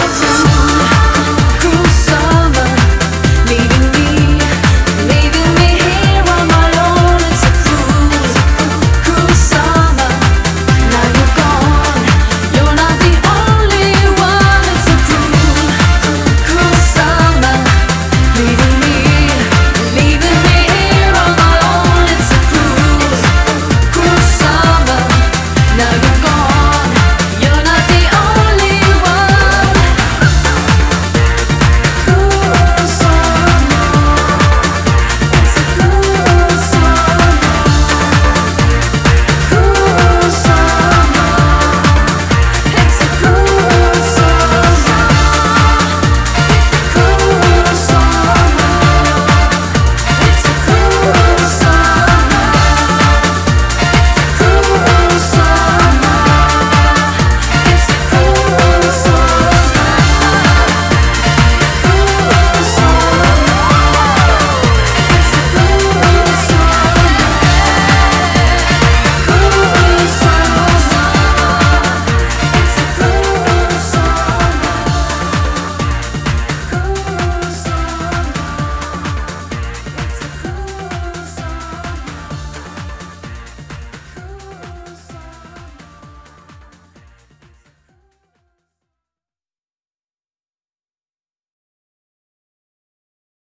Cause